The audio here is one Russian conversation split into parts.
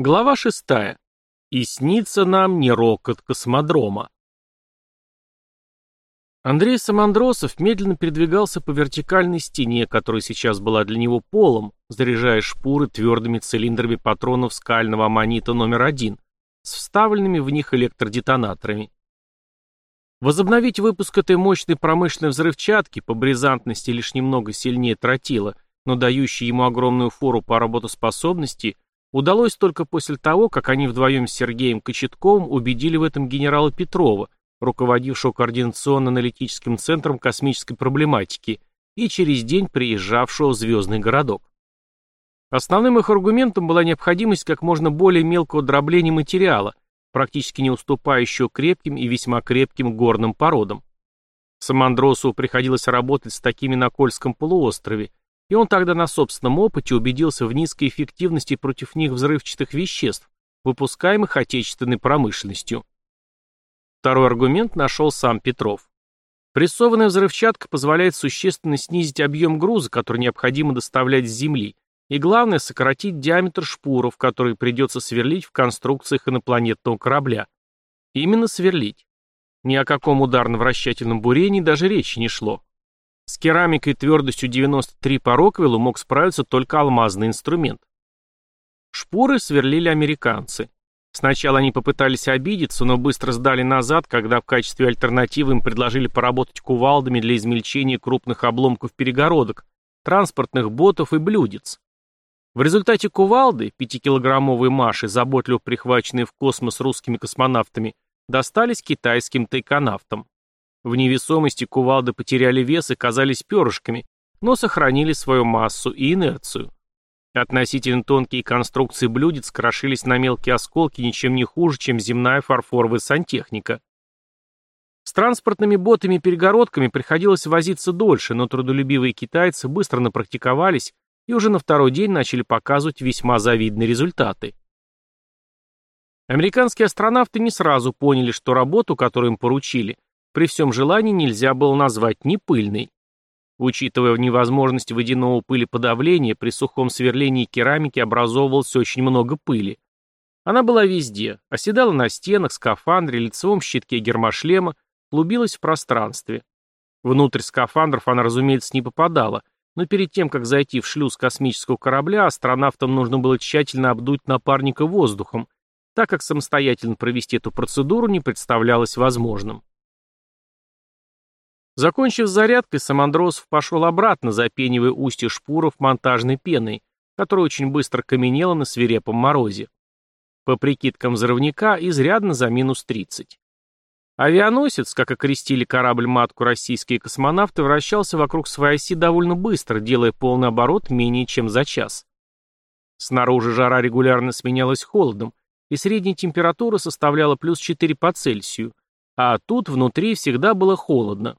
Глава шестая. И снится нам не рокот космодрома. Андрей Самандросов медленно передвигался по вертикальной стене, которая сейчас была для него полом, заряжая шпуры твердыми цилиндрами патронов скального аммонита номер один с вставленными в них электродетонаторами. Возобновить выпуск этой мощной промышленной взрывчатки по бризантности лишь немного сильнее тротила, но дающей ему огромную фору по работоспособности – удалось только после того, как они вдвоем с Сергеем Кочетковым убедили в этом генерала Петрова, руководившего координационно-аналитическим центром космической проблематики и через день приезжавшего в Звездный городок. Основным их аргументом была необходимость как можно более мелкого дробления материала, практически не уступающего крепким и весьма крепким горным породам. Самандросу приходилось работать с такими на Кольском полуострове, и он тогда на собственном опыте убедился в низкой эффективности против них взрывчатых веществ, выпускаемых отечественной промышленностью. Второй аргумент нашел сам Петров. Прессованная взрывчатка позволяет существенно снизить объем груза, который необходимо доставлять с Земли, и главное сократить диаметр шпуров, которые придется сверлить в конструкциях инопланетного корабля. Именно сверлить. Ни о каком ударно-вращательном бурении даже речи не шло. С керамикой твердостью 93 по Роквеллу мог справиться только алмазный инструмент. Шпуры сверлили американцы. Сначала они попытались обидеться, но быстро сдали назад, когда в качестве альтернативы им предложили поработать кувалдами для измельчения крупных обломков перегородок, транспортных ботов и блюдец. В результате кувалды, пятикилограммовые маши, заботливо прихваченные в космос русскими космонавтами, достались китайским тайконавтам. В невесомости кувалды потеряли вес и казались перышками, но сохранили свою массу и инерцию. Относительно тонкие конструкции блюдец крошились на мелкие осколки ничем не хуже, чем земная фарфоровая сантехника. С транспортными ботами и перегородками приходилось возиться дольше, но трудолюбивые китайцы быстро напрактиковались и уже на второй день начали показывать весьма завидные результаты. Американские астронавты не сразу поняли, что работу, которую им поручили, при всем желании нельзя было назвать не пыльной. Учитывая невозможность водяного пылеподавления, при сухом сверлении керамики образовывалось очень много пыли. Она была везде, оседала на стенах, скафандре, лицевом щитке гермошлема, клубилась в пространстве. Внутрь скафандров она, разумеется, не попадала, но перед тем, как зайти в шлюз космического корабля, астронавтам нужно было тщательно обдуть напарника воздухом, так как самостоятельно провести эту процедуру не представлялось возможным. Закончив зарядкой, Самандросов пошел обратно, запенивая устье шпуров монтажной пеной, которая очень быстро каменела на свирепом морозе. По прикидкам взрывника, изрядно за минус 30. Авианосец, как окрестили корабль-матку российские космонавты, вращался вокруг своей оси довольно быстро, делая полный оборот менее чем за час. Снаружи жара регулярно сменялась холодом, и средняя температура составляла плюс 4 по Цельсию, а тут внутри всегда было холодно.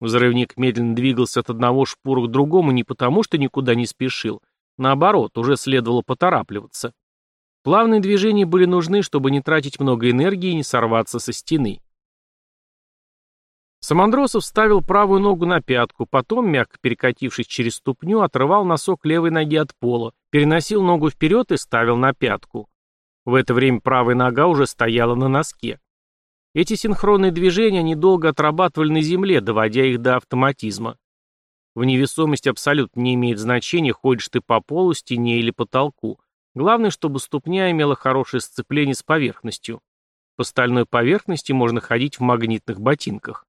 Взрывник медленно двигался от одного шпура к другому не потому, что никуда не спешил. Наоборот, уже следовало поторапливаться. Плавные движения были нужны, чтобы не тратить много энергии и не сорваться со стены. Самандросов ставил правую ногу на пятку, потом, мягко перекатившись через ступню, отрывал носок левой ноги от пола, переносил ногу вперед и ставил на пятку. В это время правая нога уже стояла на носке. Эти синхронные движения недолго отрабатывали на земле, доводя их до автоматизма. В невесомости абсолютно не имеет значения, ходишь ты по полу, стене или потолку. Главное, чтобы ступня имела хорошее сцепление с поверхностью. По стальной поверхности можно ходить в магнитных ботинках.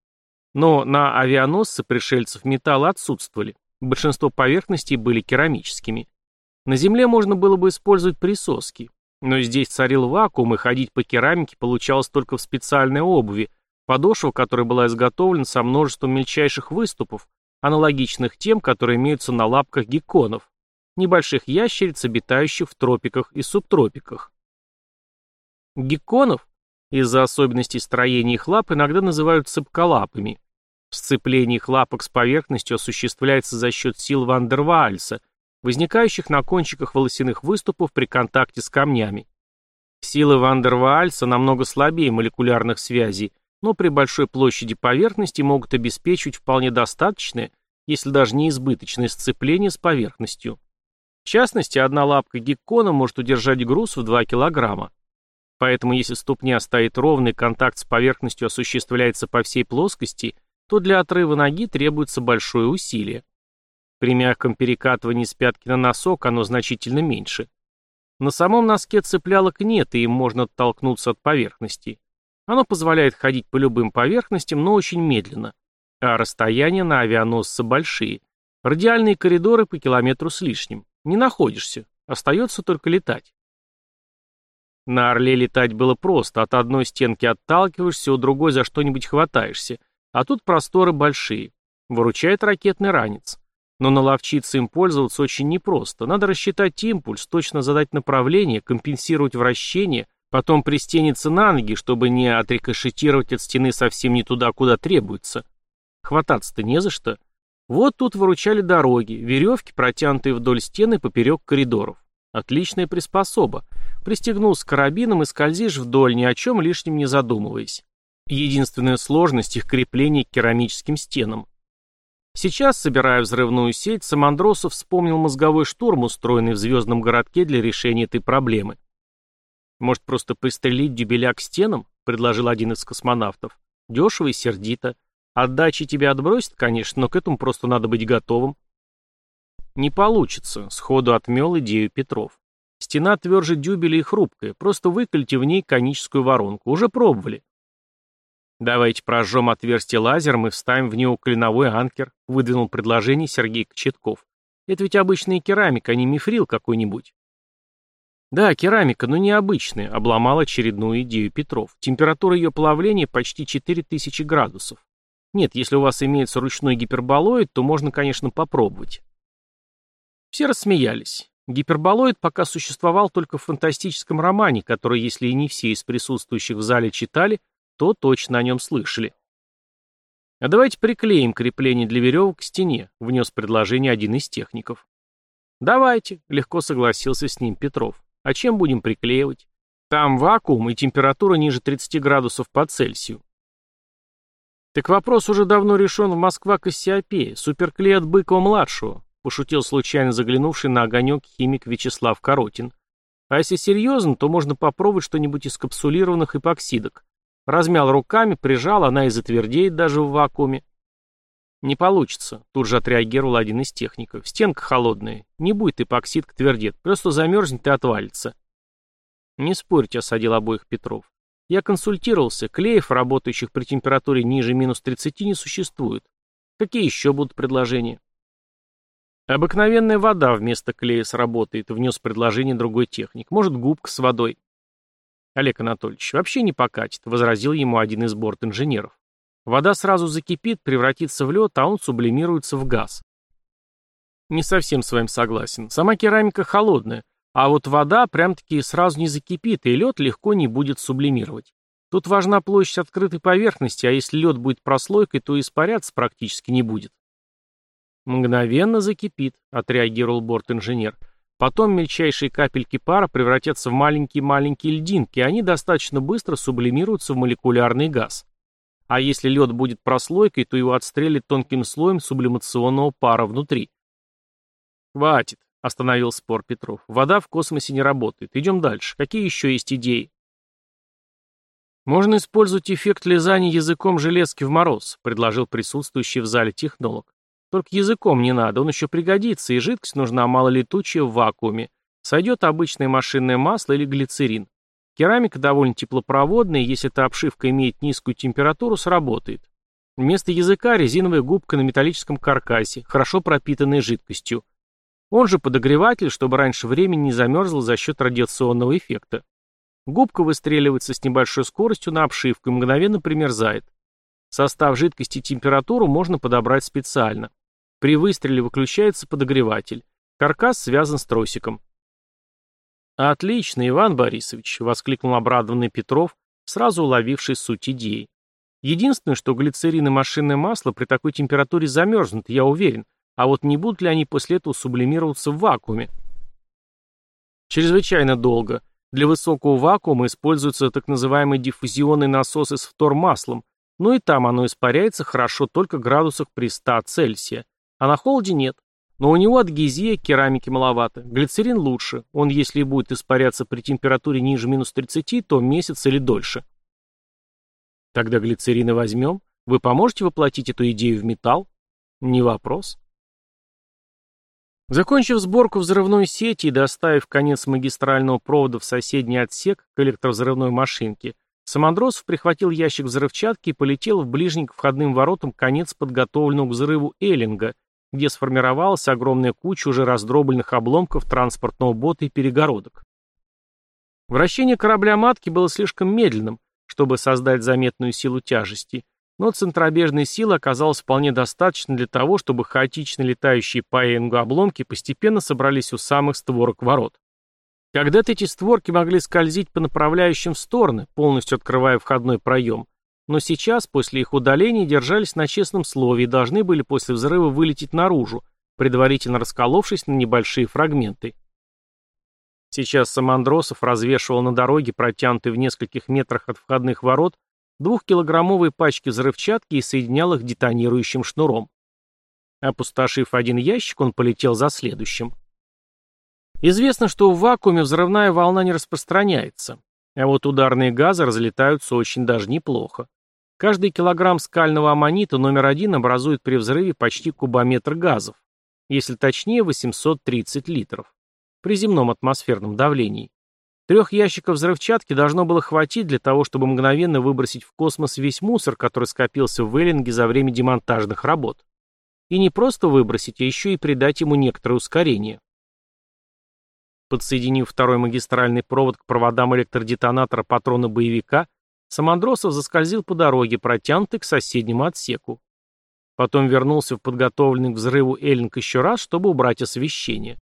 Но на авианосце пришельцев металлы отсутствовали. Большинство поверхностей были керамическими. На Земле можно было бы использовать присоски. Но здесь царил вакуум, и ходить по керамике получалось только в специальной обуви, подошва которой была изготовлена со множеством мельчайших выступов, аналогичных тем, которые имеются на лапках гекконов, небольших ящериц, обитающих в тропиках и субтропиках. Гекконов из-за особенностей строения их лап иногда называют цепколапами. Сцепление их лапок с поверхностью осуществляется за счет сил Вандерваальса, возникающих на кончиках волосяных выступов при контакте с камнями. Силы Вандерваальса намного слабее молекулярных связей, но при большой площади поверхности могут обеспечивать вполне достаточное, если даже не избыточное сцепление с поверхностью. В частности, одна лапка геккона может удержать груз в 2 килограмма. Поэтому если ступня стоит ровно и контакт с поверхностью осуществляется по всей плоскости, то для отрыва ноги требуется большое усилие. При мягком перекатывании с пятки на носок оно значительно меньше. На самом носке цеплялок нет, и им можно оттолкнуться от поверхности. Оно позволяет ходить по любым поверхностям, но очень медленно. А расстояния на авианосце большие. Радиальные коридоры по километру с лишним. Не находишься. Остается только летать. На Орле летать было просто. От одной стенки отталкиваешься, у другой за что-нибудь хватаешься. А тут просторы большие. Выручает ракетный ранец. Но наловчиться им пользоваться очень непросто. Надо рассчитать импульс, точно задать направление, компенсировать вращение, потом пристениться на ноги, чтобы не отрикошетировать от стены совсем не туда, куда требуется. Хвататься-то не за что. Вот тут выручали дороги, веревки, протянутые вдоль стены поперек коридоров. Отличная приспособа. Пристегнулся карабином и скользишь вдоль, ни о чем лишнем не задумываясь. Единственная сложность их крепления к керамическим стенам. Сейчас, собирая взрывную сеть, Самандросов вспомнил мозговой штурм, устроенный в звездном городке для решения этой проблемы. «Может, просто пристрелить дюбеля к стенам?» — предложил один из космонавтов. «Дешево и сердито. Отдачи тебя отбросит, конечно, но к этому просто надо быть готовым». «Не получится», — сходу отмел идею Петров. «Стена тверже дюбеля и хрупкая, просто выкольте в ней коническую воронку. Уже пробовали». «Давайте прожжем отверстие лазером и вставим в него клиновой анкер», — выдвинул предложение Сергей Кочетков. «Это ведь обычная керамика, а не мифрил какой-нибудь». «Да, керамика, но необычная», — обломал очередную идею Петров. «Температура ее плавления почти 4000 градусов. Нет, если у вас имеется ручной гиперболоид, то можно, конечно, попробовать». Все рассмеялись. Гиперболоид пока существовал только в фантастическом романе, который, если и не все из присутствующих в зале читали, то точно о нем слышали. «А давайте приклеим крепление для веревок к стене», — внес предложение один из техников. «Давайте», — легко согласился с ним Петров. «А чем будем приклеивать? Там вакуум и температура ниже 30 градусов по Цельсию». «Так вопрос уже давно решен в Москва-Кассиопее. Суперклей от Быкова-младшего», — пошутил случайно заглянувший на огонек химик Вячеслав Коротин. «А если серьезно, то можно попробовать что-нибудь из капсулированных эпоксидок. Размял руками, прижал, она и затвердеет даже в вакууме. «Не получится», — тут же отреагировал один из техников. «Стенка холодная. Не будет эпоксидка твердет. Просто замерзнет и отвалится». «Не спорьте», — осадил обоих Петров. «Я консультировался. Клеев, работающих при температуре ниже минус 30, не существует. Какие еще будут предложения?» «Обыкновенная вода вместо клея сработает», — внес предложение другой техник. «Может, губка с водой». Олег Анатольевич, вообще не покатит, возразил ему один из борт-инженеров. Вода сразу закипит, превратится в лед, а он сублимируется в газ. Не совсем с вами согласен. Сама керамика холодная, а вот вода прям-таки сразу не закипит, и лед легко не будет сублимировать. Тут важна площадь открытой поверхности, а если лед будет прослойкой, то испаряться практически не будет. Мгновенно закипит, отреагировал борт-инженер. Потом мельчайшие капельки пара превратятся в маленькие-маленькие льдинки, и они достаточно быстро сублимируются в молекулярный газ. А если лед будет прослойкой, то его отстрелит тонким слоем сублимационного пара внутри. «Хватит», — остановил спор Петров. «Вода в космосе не работает. Идем дальше. Какие еще есть идеи?» «Можно использовать эффект лизания языком железки в мороз», — предложил присутствующий в зале технолог. Только языком не надо, он еще пригодится, и жидкость нужна малолетучая в вакууме. Сойдет обычное машинное масло или глицерин. Керамика довольно теплопроводная, если эта обшивка имеет низкую температуру, сработает. Вместо языка резиновая губка на металлическом каркасе, хорошо пропитанная жидкостью. Он же подогреватель, чтобы раньше времени не замерзла за счет радиационного эффекта. Губка выстреливается с небольшой скоростью на обшивку и мгновенно примерзает. Состав жидкости и температуру можно подобрать специально. При выстреле выключается подогреватель. Каркас связан с тросиком. «Отлично, Иван Борисович!» — воскликнул обрадованный Петров, сразу уловивший суть идеи. «Единственное, что глицерин и машинное масло при такой температуре замерзнут, я уверен, а вот не будут ли они после этого сублимироваться в вакууме?» «Чрезвычайно долго. Для высокого вакуума используются так называемый диффузионный насосы с втормаслом, но и там оно испаряется хорошо только градусах при 100 Цельсия. А на холоде нет. Но у него адгезия, керамики маловато. Глицерин лучше. Он, если и будет испаряться при температуре ниже минус 30, то месяц или дольше. Тогда глицерин и возьмем. Вы поможете воплотить эту идею в металл? Не вопрос. Закончив сборку взрывной сети и доставив конец магистрального провода в соседний отсек к электровзрывной машинке, Самандросов прихватил ящик взрывчатки и полетел в ближний к входным воротам конец подготовленного к взрыву Эллинга, где сформировалась огромная куча уже раздробленных обломков транспортного бота и перегородок. Вращение корабля-матки было слишком медленным, чтобы создать заметную силу тяжести, но центробежной силы оказалось вполне достаточно для того, чтобы хаотично летающие по Энгу обломки постепенно собрались у самых створок ворот. Когда-то эти створки могли скользить по направляющим в стороны, полностью открывая входной проем, но сейчас, после их удаления, держались на честном слове и должны были после взрыва вылететь наружу, предварительно расколовшись на небольшие фрагменты. Сейчас Самандросов развешивал на дороге, протянутый в нескольких метрах от входных ворот, двухкилограммовые пачки взрывчатки и соединял их детонирующим шнуром. Опустошив один ящик, он полетел за следующим. Известно, что в вакууме взрывная волна не распространяется, а вот ударные газы разлетаются очень даже неплохо. Каждый килограмм скального аммонита номер один образует при взрыве почти кубометр газов, если точнее 830 литров, при земном атмосферном давлении. Трех ящиков взрывчатки должно было хватить для того, чтобы мгновенно выбросить в космос весь мусор, который скопился в Веллинге за время демонтажных работ. И не просто выбросить, а еще и придать ему некоторое ускорение. Подсоединив второй магистральный провод к проводам электродетонатора патрона боевика, Самандросов заскользил по дороге, протянутой к соседнему отсеку. Потом вернулся в подготовленный к взрыву Эллинг еще раз, чтобы убрать освещение.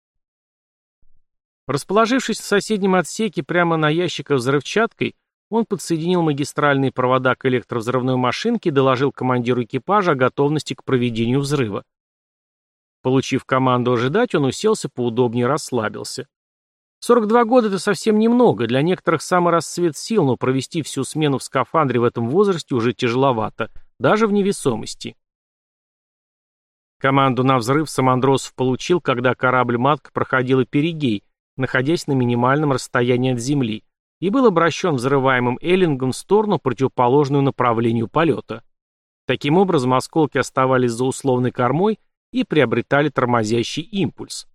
Расположившись в соседнем отсеке прямо на ящиках взрывчаткой, он подсоединил магистральные провода к электровзрывной машинке и доложил командиру экипажа о готовности к проведению взрыва. Получив команду ожидать, он уселся поудобнее и расслабился. 42 года — это совсем немного, для некоторых самый расцвет сил, но провести всю смену в скафандре в этом возрасте уже тяжеловато, даже в невесомости. Команду на взрыв Самандросов получил, когда корабль-матка проходила перигей, находясь на минимальном расстоянии от земли, и был обращен взрываемым Эллингом в сторону, противоположную направлению полета. Таким образом, осколки оставались за условной кормой и приобретали тормозящий импульс.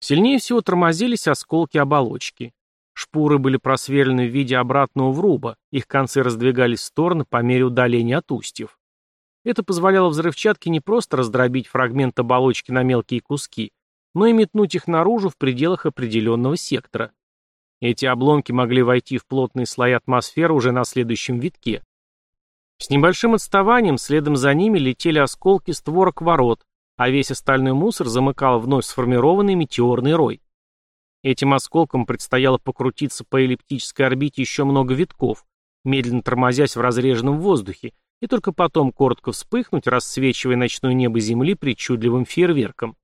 Сильнее всего тормозились осколки оболочки. Шпуры были просверлены в виде обратного вруба, их концы раздвигались в стороны по мере удаления от устьев. Это позволяло взрывчатке не просто раздробить фрагмент оболочки на мелкие куски, но и метнуть их наружу в пределах определенного сектора. Эти обломки могли войти в плотные слои атмосферы уже на следующем витке. С небольшим отставанием следом за ними летели осколки створок ворот, а весь остальной мусор замыкал вновь сформированный метеорный рой. Этим осколкам предстояло покрутиться по эллиптической орбите еще много витков, медленно тормозясь в разреженном воздухе, и только потом коротко вспыхнуть, рассвечивая ночное небо Земли причудливым фейерверком.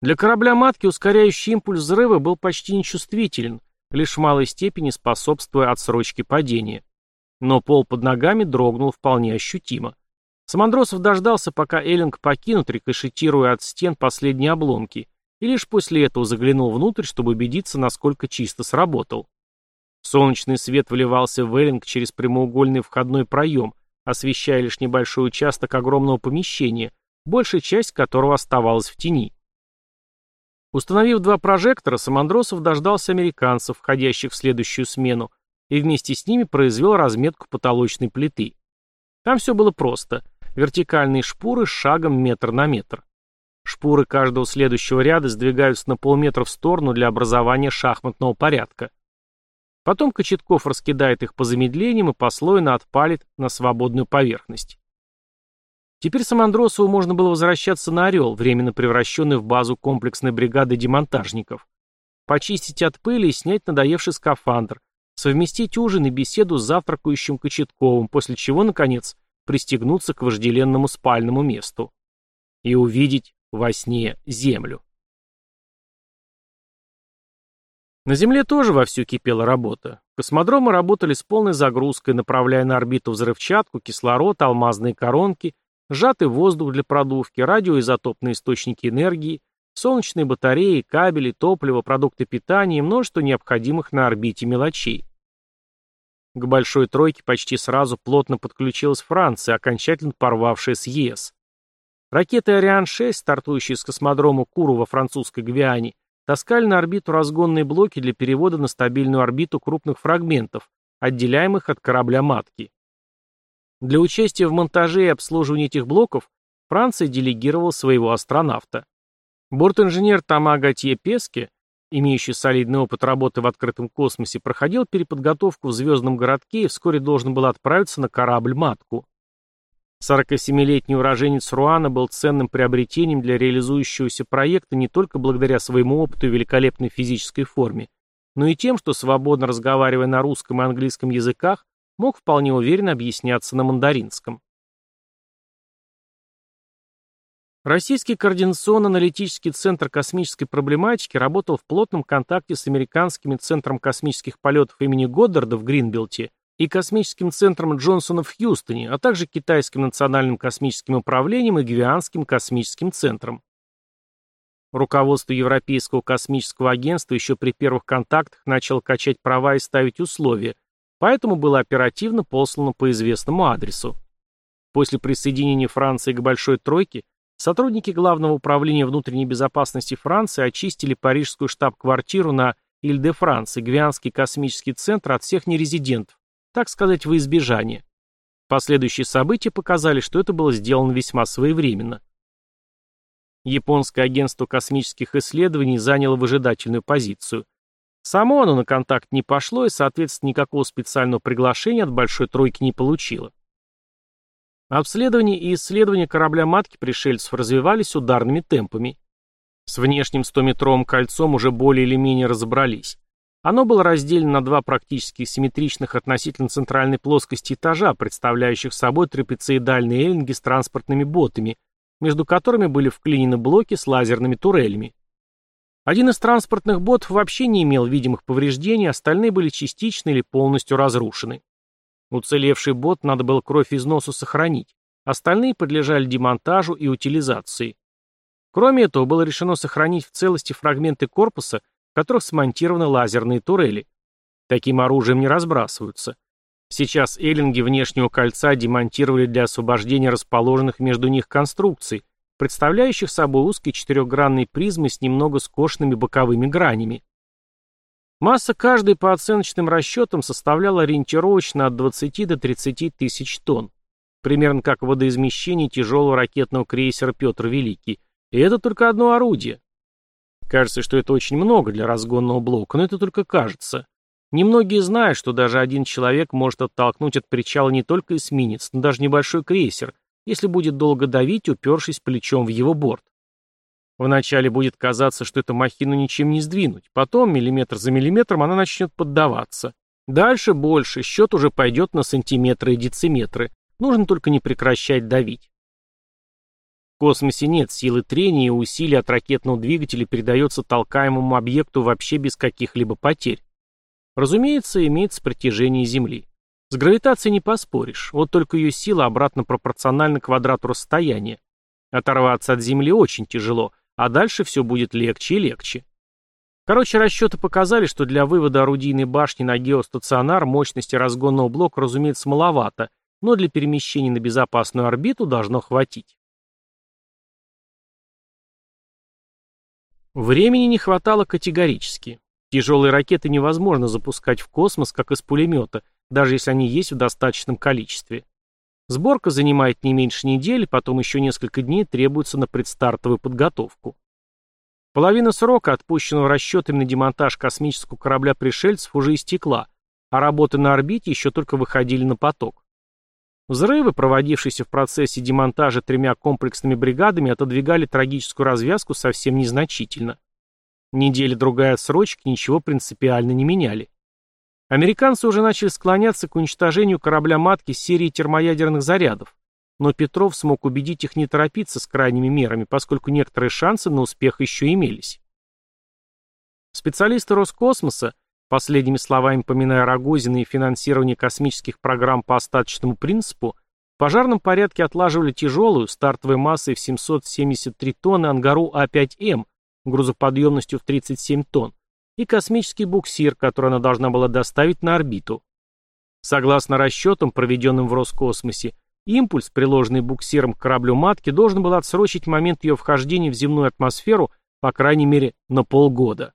Для корабля-матки ускоряющий импульс взрыва был почти нечувствителен, лишь в малой степени способствуя отсрочке падения. Но пол под ногами дрогнул вполне ощутимо. Самандросов дождался, пока Эллинг покинут, рикошетируя от стен последние обломки, и лишь после этого заглянул внутрь, чтобы убедиться, насколько чисто сработал. Солнечный свет вливался в Эллинг через прямоугольный входной проем, освещая лишь небольшой участок огромного помещения, большая часть которого оставалась в тени. Установив два прожектора, Самандросов дождался американцев, входящих в следующую смену, и вместе с ними произвел разметку потолочной плиты. Там все было просто. Вертикальные шпуры с шагом метр на метр. Шпуры каждого следующего ряда сдвигаются на полметра в сторону для образования шахматного порядка. Потом Кочетков раскидает их по замедлениям и послойно отпалит на свободную поверхность. Теперь Самандросову можно было возвращаться на «Орел», временно превращенный в базу комплексной бригады демонтажников. Почистить от пыли и снять надоевший скафандр, совместить ужин и беседу с завтракающим Кочетковым, после чего, наконец, пристегнуться к вожделенному спальному месту и увидеть во сне землю. На Земле тоже вовсю кипела работа. Космодромы работали с полной загрузкой, направляя на орбиту взрывчатку, кислород, алмазные коронки сжатый воздух для продувки, радиоизотопные источники энергии, солнечные батареи, кабели, топливо, продукты питания и множество необходимых на орбите мелочей. К большой тройке почти сразу плотно подключилась Франция, окончательно порвавшая с ЕС. Ракеты «Ариан-6», стартующие с космодрома Куру во французской Гвиане, таскали на орбиту разгонные блоки для перевода на стабильную орбиту крупных фрагментов, отделяемых от корабля-матки. Для участия в монтаже и обслуживании этих блоков Франция делегировала своего астронавта. Бортинженер Тома Готье Песке, имеющий солидный опыт работы в открытом космосе, проходил переподготовку в звездном городке и вскоре должен был отправиться на корабль-матку. 47-летний уроженец Руана был ценным приобретением для реализующегося проекта не только благодаря своему опыту и великолепной физической форме, но и тем, что, свободно разговаривая на русском и английском языках, мог вполне уверенно объясняться на мандаринском. Российский координационно-аналитический центр космической проблематики работал в плотном контакте с американским центром космических полетов имени Годдарда в Гринбелте и космическим центром Джонсона в Хьюстоне, а также китайским национальным космическим управлением и гвианским космическим центром. Руководство Европейского космического агентства еще при первых контактах начало качать права и ставить условия, поэтому было оперативно послано по известному адресу. После присоединения Франции к Большой Тройке сотрудники Главного управления внутренней безопасности Франции очистили парижскую штаб-квартиру на Иль-де-Франс и Гвианский космический центр от всех нерезидентов, так сказать, во избежание. Последующие события показали, что это было сделано весьма своевременно. Японское агентство космических исследований заняло выжидательную позицию. Само оно на контакт не пошло и, соответственно, никакого специального приглашения от Большой Тройки не получило. Обследование и исследование корабля-матки пришельцев развивались ударными темпами. С внешним 100-метровым кольцом уже более или менее разобрались. Оно было разделено на два практически симметричных относительно центральной плоскости этажа, представляющих собой трапециидальные эллинги с транспортными ботами, между которыми были вклинены блоки с лазерными турелями. Один из транспортных ботов вообще не имел видимых повреждений, остальные были частично или полностью разрушены. Уцелевший бот надо было кровь из носу сохранить, остальные подлежали демонтажу и утилизации. Кроме этого, было решено сохранить в целости фрагменты корпуса – в которых смонтированы лазерные турели. Таким оружием не разбрасываются. Сейчас эллинги внешнего кольца демонтировали для освобождения расположенных между них конструкций, представляющих собой узкие четырехгранные призмы с немного скошенными боковыми гранями. Масса каждой по оценочным расчетам составляла ориентировочно от 20 до 30 тысяч тонн, примерно как водоизмещение тяжелого ракетного крейсера «Петр Великий». И это только одно орудие. Кажется, что это очень много для разгонного блока, но это только кажется. Немногие знают, что даже один человек может оттолкнуть от причала не только эсминец, но даже небольшой крейсер, если будет долго давить, упершись плечом в его борт. Вначале будет казаться, что эту махину ничем не сдвинуть, потом, миллиметр за миллиметром, она начнет поддаваться. Дальше больше, счет уже пойдет на сантиметры и дециметры. Нужно только не прекращать давить. В космосе нет силы трения и усилий от ракетного двигателя передается толкаемому объекту вообще без каких-либо потерь. Разумеется, имеется притяжение Земли. С гравитацией не поспоришь, вот только ее сила обратно пропорциональна квадрату расстояния. Оторваться от Земли очень тяжело, а дальше все будет легче и легче. Короче, расчеты показали, что для вывода орудийной башни на геостационар мощности разгонного блока, разумеется, маловато, но для перемещения на безопасную орбиту должно хватить. Времени не хватало категорически. Тяжелые ракеты невозможно запускать в космос, как из пулемета, даже если они есть в достаточном количестве. Сборка занимает не меньше недели, потом еще несколько дней требуется на предстартовую подготовку. Половина срока, отпущенного расчетами на демонтаж космического корабля пришельцев, уже истекла, а работы на орбите еще только выходили на поток. Взрывы, проводившиеся в процессе демонтажа тремя комплексными бригадами, отодвигали трагическую развязку совсем незначительно. Неделя-другая отсрочки ничего принципиально не меняли. Американцы уже начали склоняться к уничтожению корабля-матки с серией термоядерных зарядов, но Петров смог убедить их не торопиться с крайними мерами, поскольку некоторые шансы на успех еще имелись. Специалисты Роскосмоса Последними словами поминая Рогозина и финансирование космических программ по остаточному принципу, В пожарном порядке отлаживали тяжелую, стартовой массой в 773 тонны Ангару А5М, грузоподъемностью в 37 тонн, и космический буксир, который она должна была доставить на орбиту. Согласно расчетам, проведенным в Роскосмосе, импульс, приложенный буксиром к кораблю-матке, должен был отсрочить момент ее вхождения в земную атмосферу по крайней мере на полгода.